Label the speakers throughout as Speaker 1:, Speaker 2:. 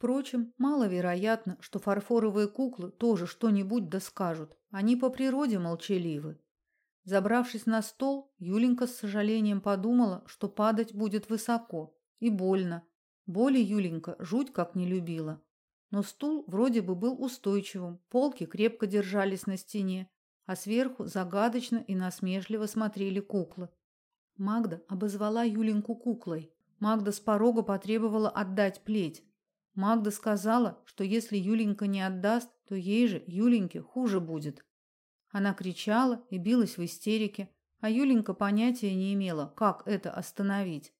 Speaker 1: Впрочем, маловероятно, что фарфоровые куклы тоже что-нибудь да скажут. Они по природе молчаливы. Забравшись на стол, Юленька с сожалением подумала, что падать будет высоко и больно. Боли Юленька жуть как не любила. Но стул вроде бы был устойчивым, полки крепко держались на стене, а сверху загадочно и насмешливо смотрели куклы. Магда обозвала Юленьку куклой. Магда с порога потребовала отдать плеть. Магда сказала, что если Юленька не отдаст, то ей же, Юленьке, хуже будет. Она кричала и билась в истерике, а Юленька понятия не имела, как это остановить.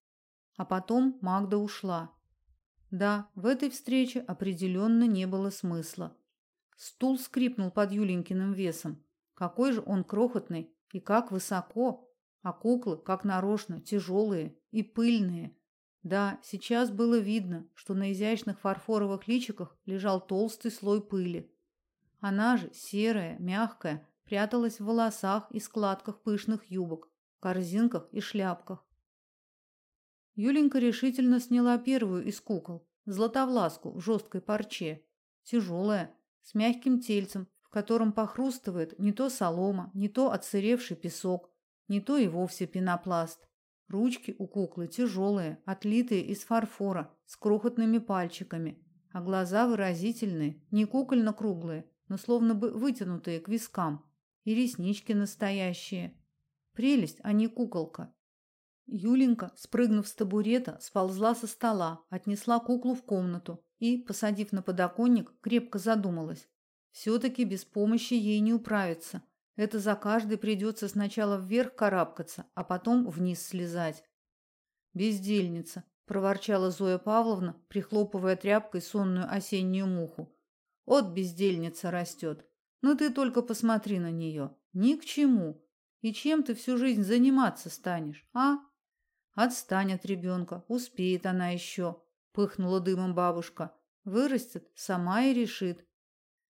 Speaker 1: А потом Магда ушла. Да, в этой встрече определенно не было смысла. Стул скрипнул под Юленькиным весом. Какой же он крохотный и как высоко, а куклы, как нарочно, тяжелые и пыльные. Да, сейчас было видно, что на изящных фарфоровых личиках лежал толстый слой пыли. Она же, серая, мягкая, пряталась в волосах и складках пышных юбок, корзинках и шляпках. Юленька решительно сняла первую из кукол, златовласку в жесткой парче, тяжелая, с мягким тельцем, в котором похрустывает не то солома, не то отсыревший песок, не то и вовсе пенопласт. Ручки у куклы тяжелые, отлитые из фарфора, с крохотными пальчиками, а глаза выразительные, не кукольно-круглые, но словно бы вытянутые к вискам, и реснички настоящие. Прелесть, а не куколка. Юленька, спрыгнув с табурета, сползла со стола, отнесла куклу в комнату и, посадив на подоконник, крепко задумалась. Все-таки без помощи ей не управиться. Это за каждой придется сначала вверх карабкаться, а потом вниз слезать. «Бездельница», – проворчала Зоя Павловна, прихлопывая тряпкой сонную осеннюю муху. «От бездельница растет. Но ты только посмотри на нее. Ни к чему. И чем ты всю жизнь заниматься станешь, а? Отстань от ребенка, успеет она еще, пыхнула дымом бабушка. Вырастет, сама и решит.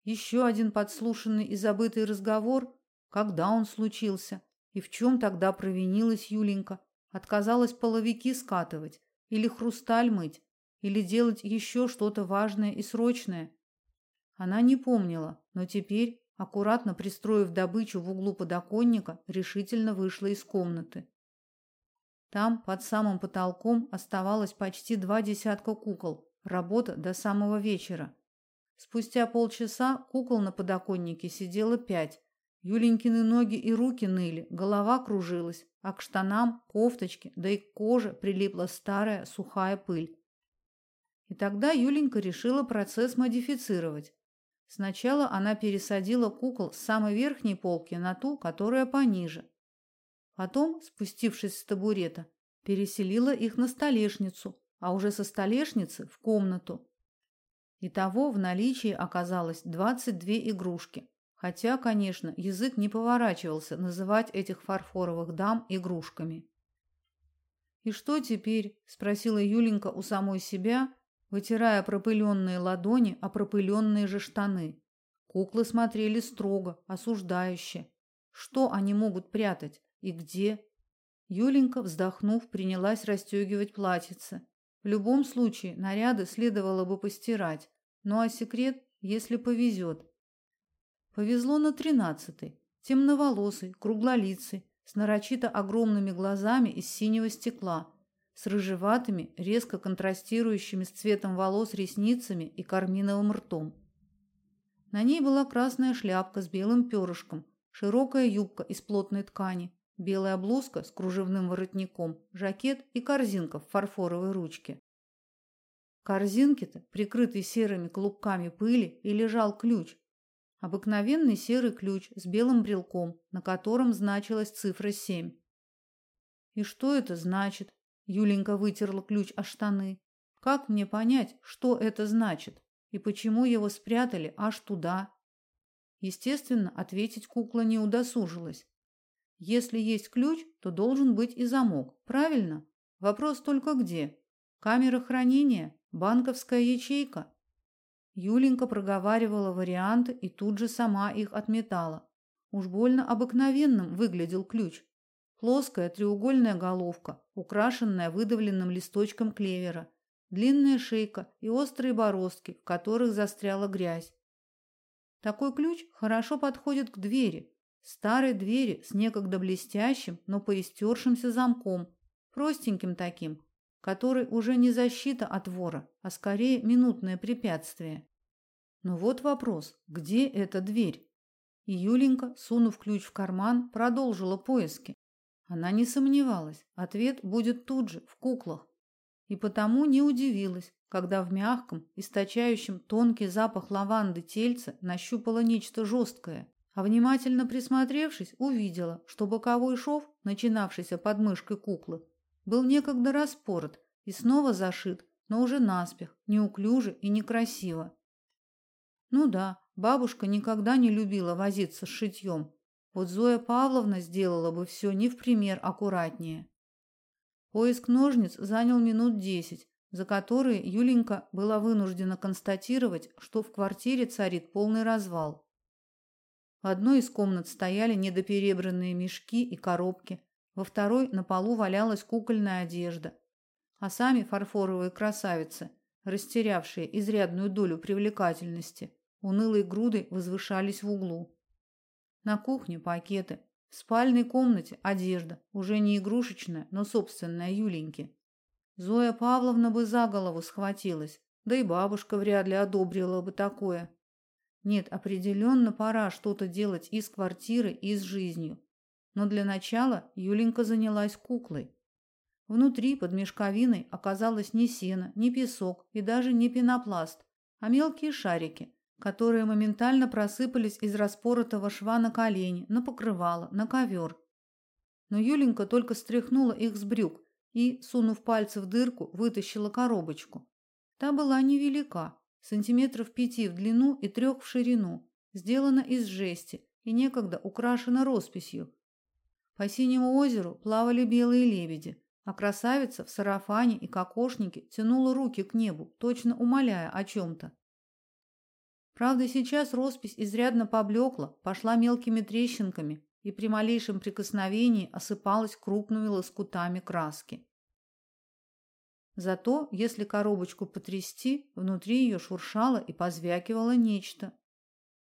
Speaker 1: Еще один подслушанный и забытый разговор, когда он случился и в чем тогда провинилась Юленька, отказалась половики скатывать или хрусталь мыть, или делать еще что-то важное и срочное. Она не помнила, но теперь, аккуратно пристроив добычу в углу подоконника, решительно вышла из комнаты. Там, под самым потолком, оставалось почти два десятка кукол. Работа до самого вечера. Спустя полчаса кукол на подоконнике сидело пять. Юленькины ноги и руки ныли, голова кружилась, а к штанам, кофточке, да и к коже прилипла старая сухая пыль. И тогда Юленька решила процесс модифицировать. Сначала она пересадила кукол с самой верхней полки на ту, которая пониже. Потом, спустившись с табурета, переселила их на столешницу, а уже со столешницы в комнату. Итого в наличии оказалось 22 игрушки. Хотя, конечно, язык не поворачивался называть этих фарфоровых дам игрушками. «И что теперь?» – спросила Юленька у самой себя, вытирая пропыленные ладони о пропыленные же штаны. Куклы смотрели строго, осуждающе. Что они могут прятать и где? Юленька, вздохнув, принялась расстегивать платьице. В любом случае, наряды следовало бы постирать. Ну а секрет, если повезет. Повезло на тринадцатый. Темноволосый, круглолицый, с нарочито огромными глазами из синего стекла, с рыжеватыми, резко контрастирующими с цветом волос ресницами и карминовым ртом. На ней была красная шляпка с белым перышком, широкая юбка из плотной ткани, белая блузка с кружевным воротником, жакет и корзинка в фарфоровой ручке. В корзинке-то, прикрытой серыми клубками пыли, и лежал ключ. Обыкновенный серый ключ с белым брелком, на котором значилась цифра семь. И что это значит? Юленька вытерла ключ о штаны. Как мне понять, что это значит и почему его спрятали аж туда? Естественно, ответить кукла не удосужилась. Если есть ключ, то должен быть и замок, правильно? Вопрос только где? Камера хранения, банковская ячейка. Юленька проговаривала варианты и тут же сама их отметала. Уж больно обыкновенным выглядел ключ. Плоская треугольная головка, украшенная выдавленным листочком клевера, длинная шейка и острые бороздки, в которых застряла грязь. Такой ключ хорошо подходит к двери, старой двери с некогда блестящим, но поистершимся замком, простеньким таким, который уже не защита от вора, а скорее минутное препятствие. Но вот вопрос, где эта дверь? И Юленька, сунув ключ в карман, продолжила поиски. Она не сомневалась, ответ будет тут же, в куклах. И потому не удивилась, когда в мягком, источающем тонкий запах лаванды тельце нащупала нечто жесткое, а внимательно присмотревшись, увидела, что боковой шов, начинавшийся под мышкой куклы, был некогда распорот и снова зашит, но уже наспех, неуклюже и некрасиво. Ну да, бабушка никогда не любила возиться с шитьем. Вот Зоя Павловна сделала бы все не в пример аккуратнее. Поиск ножниц занял минут десять, за которые Юленька была вынуждена констатировать, что в квартире царит полный развал. В одной из комнат стояли недоперебранные мешки и коробки, во второй на полу валялась кукольная одежда, а сами фарфоровые красавицы, растерявшие изрядную долю привлекательности, унылой грудой возвышались в углу. На кухне пакеты, в спальной комнате одежда, уже не игрушечная, но собственная Юленьки. Зоя Павловна бы за голову схватилась, да и бабушка вряд ли одобрила бы такое. Нет, определенно пора что-то делать и с квартирой, и с жизнью. Но для начала Юленька занялась куклой. Внутри под мешковиной оказалось не сено, не песок и даже не пенопласт, а мелкие шарики, которые моментально просыпались из распоротого шва на колени, на покрывало, на ковер. Но Юленька только стряхнула их с брюк и, сунув пальцы в дырку, вытащила коробочку. Та была невелика, сантиметров пяти в длину и трех в ширину, сделана из жести и некогда украшена росписью. По синему озеру плавали белые лебеди, а красавица в сарафане и кокошнике тянула руки к небу, точно умоляя о чем-то. Правда, сейчас роспись изрядно поблекла, пошла мелкими трещинками, и при малейшем прикосновении осыпалась крупными лоскутами краски. Зато, если коробочку потрясти, внутри ее шуршало и позвякивало нечто.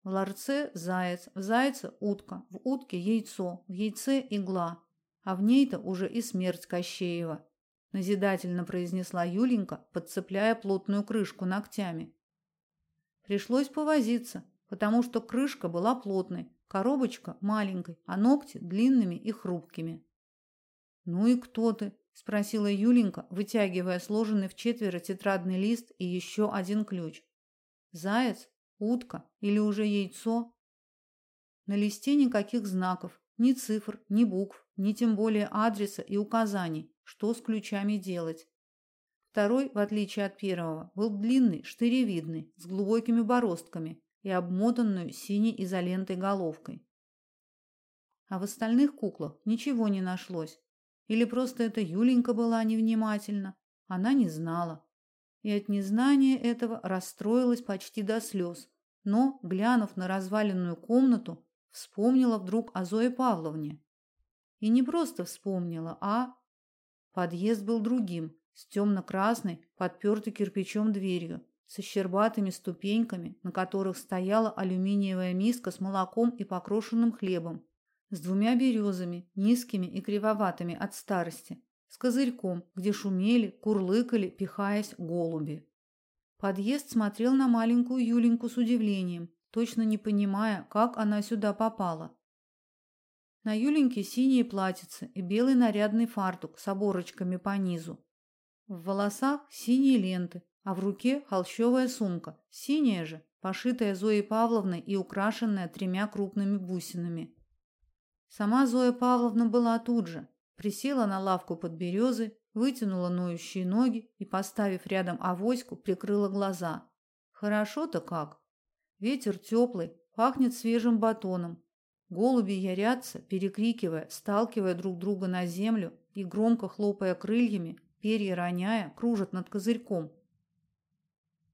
Speaker 1: В ларце заяц, в зайце утка, в утке яйцо, в яйце игла, а в ней-то уже и смерть Кощеева, назидательно произнесла Юленька, подцепляя плотную крышку ногтями. Пришлось повозиться, потому что крышка была плотной, Коробочка маленькой, а ногти длинными и хрупкими. «Ну и кто ты?» – спросила Юленька, вытягивая сложенный в четверо тетрадный лист и еще один ключ. «Заяц? Утка? Или уже яйцо?» На листе никаких знаков, ни цифр, ни букв, ни тем более адреса и указаний, что с ключами делать. Второй, в отличие от первого, был длинный, штыревидный, с глубокими бороздками и обмотанную синей изолентой головкой. А в остальных куклах ничего не нашлось. Или просто эта Юленька была невнимательна, она не знала. И от незнания этого расстроилась почти до слез, но, глянув на разваленную комнату, вспомнила вдруг о Зое Павловне. И не просто вспомнила, а подъезд был другим, с темно-красной, подпертой кирпичом дверью, со щербатыми ступеньками, на которых стояла алюминиевая миска с молоком и покрошенным хлебом, с двумя березами, низкими и кривоватыми от старости, с козырьком, где шумели, курлыкали, пихаясь голуби. Подъезд смотрел на маленькую Юленьку с удивлением, точно не понимая, как она сюда попала. На Юленьке синие платьицы и белый нарядный фартук с оборочками по низу. В волосах синие ленты, а в руке холщовая сумка, синяя же, пошитая Зоей Павловной и украшенная тремя крупными бусинами. Сама Зоя Павловна была тут же, присела на лавку под березой, вытянула ноющие ноги и, поставив рядом авоську, прикрыла глаза. Хорошо-то как. Ветер теплый, пахнет свежим батоном. Голуби ярятся, перекрикивая, сталкивая друг друга на землю и громко хлопая крыльями, перья роняя, кружат над козырьком,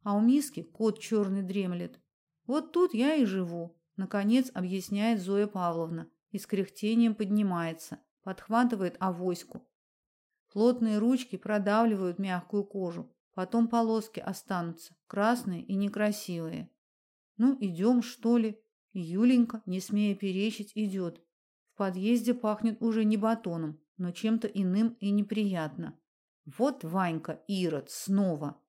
Speaker 1: а у миски кот черный дремлет. Вот тут я и живу, наконец объясняет Зоя Павловна и с кряхтением поднимается, подхватывает авоську. Плотные ручки продавливают мягкую кожу, потом полоски останутся, красные и некрасивые. Ну, идем, что ли? Юленька, не смея перечить, идет. В подъезде пахнет уже не батоном, но чем-то иным и неприятно. Вот Ванька, Ирод, снова.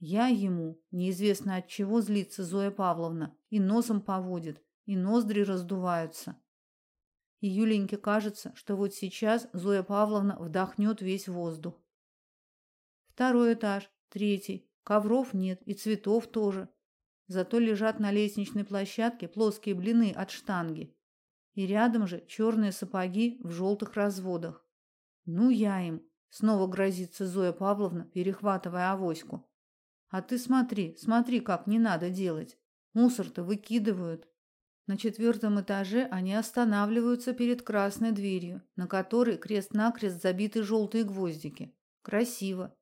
Speaker 1: Я ему, неизвестно от чего злится Зоя Павловна, и носом поводит, и ноздри раздуваются. И Юленьке кажется, что вот сейчас Зоя Павловна вдохнет весь воздух. Второй этаж, третий. Ковров нет и цветов тоже. Зато лежат на лестничной площадке плоские блины от штанги. И рядом же черные сапоги в желтых разводах. Ну я им, снова грозится Зоя Павловна, перехватывая авоську. А ты смотри, смотри, как не надо делать. Мусор-то выкидывают. На четвертом этаже они останавливаются перед красной дверью, на которой крест-накрест забиты желтые гвоздики. Красиво.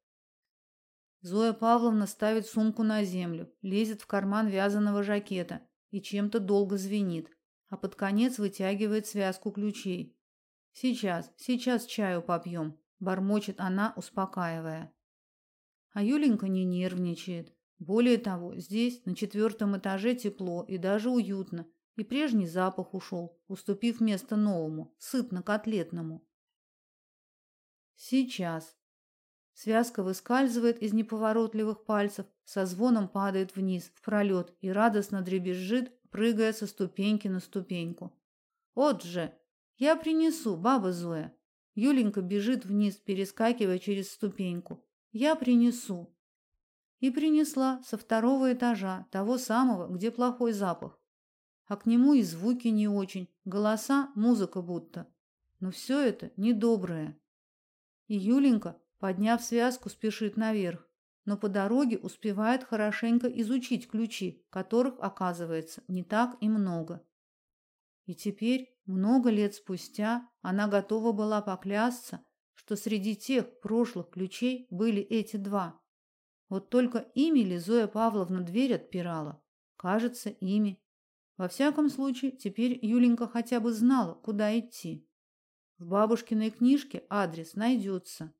Speaker 1: Зоя Павловна ставит сумку на землю, лезет в карман вязаного жакета и чем-то долго звенит, а под конец вытягивает связку ключей. Сейчас, сейчас чаю попьем», – бормочет она, успокаивая. А Юленька не нервничает. Более того, здесь, на четвертом этаже, тепло и даже уютно, и прежний запах ушел, уступив место новому, сытно-котлетному. Сейчас. Связка выскальзывает из неповоротливых пальцев, со звоном падает вниз, в пролет и радостно дребезжит, прыгая со ступеньки на ступеньку. «Вот же! Я принесу, баба Зоя!» Юленька бежит вниз, перескакивая через ступеньку. «Я принесу!» И принесла со второго этажа, того самого, где плохой запах. А к нему и звуки не очень, голоса, музыка будто. Но все это недоброе. И Юленька Подняв связку, спешит наверх, но по дороге успевает хорошенько изучить ключи, которых, оказывается, не так и много. И теперь, много лет спустя, она готова была поклясться, что среди тех прошлых ключей были эти два. Вот только ими ли Зоя Павловна дверь отпирала? Кажется, ими. Во всяком случае, теперь Юленька хотя бы знала, куда идти. В бабушкиной книжке адрес найдется.